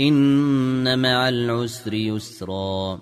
إن مع العسر يسرا.